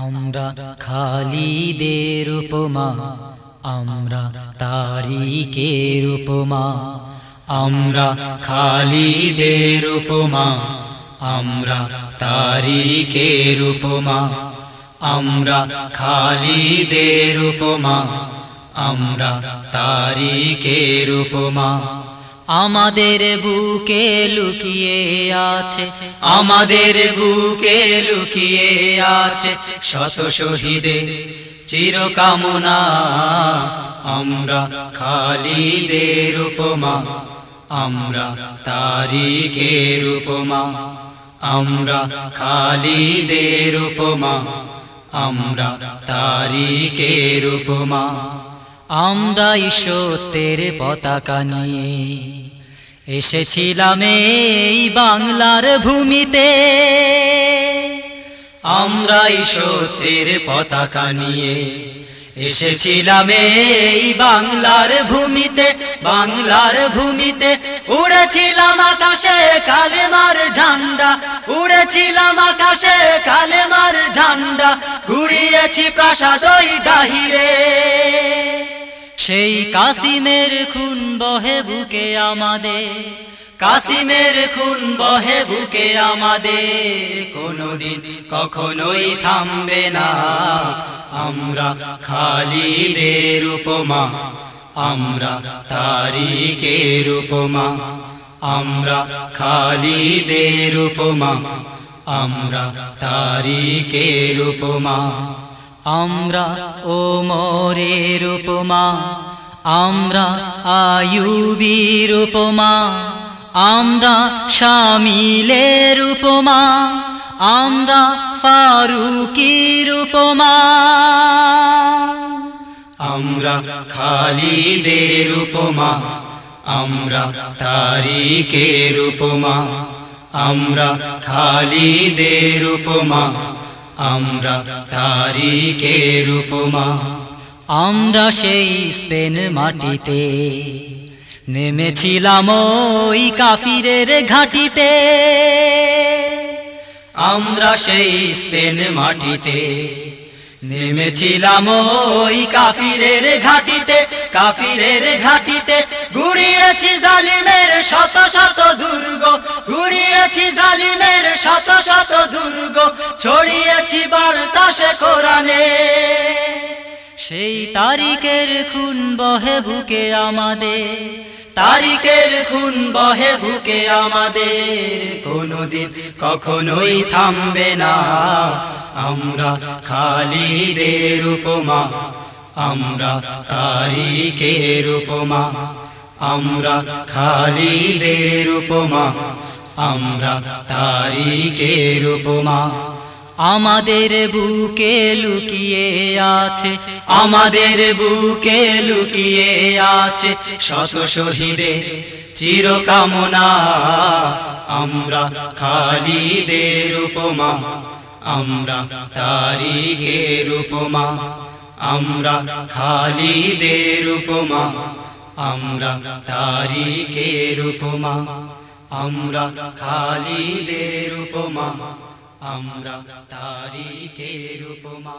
আমরা খালিদের উপমা, আমরা তারিকের উপমা, আমরা খালিদের উপমা, আমরা তারিকের উপমা, আমরা খালিদের উপমা, আমরা তারিকের উপমা। আমাদের বুকে লুকিয়ে আছে, আমাদের বুকে লুকিয়ে আছে। শত শহীদের চিরকামনা, আমরা খালিদের উপমা, আমরা তারিকের উপমা, আমরা খালিদের উপমা, আমরা তারিকের উপমা। আমরা ঈশ্বরের পতাকা নিয়ে এসেছিলাম এই বাংলার ভূমিতে। আমরা ঈশ্বরের পতাকা নিয়ে এসেছিলাম এই বাংলার ভূমিতে বাংলার ভূমিতে। উড়েছিলাম আকাশে কালেমার ঝান্ডা, উড়েছিলাম আকাশে কালেমার ঝান্ডা। ঘুরিয়েছি প্রাসাদ ওই দাহিরে সেই কাসিমের খুন বহে বুকে আমাদের, কাসিমের খুন বহে বুকে আমাদের। কোনদিন কখনোই থামবে না, আমরা খালিদের উপমা, আমরা তারিকের উপমা, আমরা খালিদের উপমা, আমরা তারিকের উপমা। আমরা ও মরের উপমা, আমরা আয়ুবীর উপমা, আমরা শামিলের উপমা, আমরা ফারুকির উপমা, আমরা খালিদের উপমা, আমরা তারিকের উপমা, আমরা খালিদের উপমা। আমরা তারিকের উপমা। আমরা সেই স্পেন মাটিতে। নেমেছিলাম ওই কাফিরের ঘাটিতে। আমরা সেই স্পেন মাটিতে। নেমেছিলাম ওই কাফিরের ঘাটিতে। কাফিরের ঘাটিতে গুড়িয়েছি জালিমের শত শত দুর্গ, গুড়িয়েছি জালিমের শত শত দুর্গ, ছড়িয়েছি বার্তাসে কোরআনে। সেই তারিখের খুন বহে বুকে আমাদের, তারিখের খুন বহে বুকে আমাদের। কোনদিন কখনোই থামবে না, আমরা খালিদের উপমা, আমরা তারিকের উপমা। আমরা খালিদের উপমা, আমরা তারিকের উপমা। আমাদের বুকে লুকিয়ে আছে, আমাদের বুকে লুকিয়ে আছে শত শহীদের চিরকামনা। আমরা খালিদের উপমা, আমরা তারিখের উপমা, আমরা খালিদের উপমা। আমরা তারিখের উপমা আমরা খালিদের উপমা আমরা তারিকের উপমা।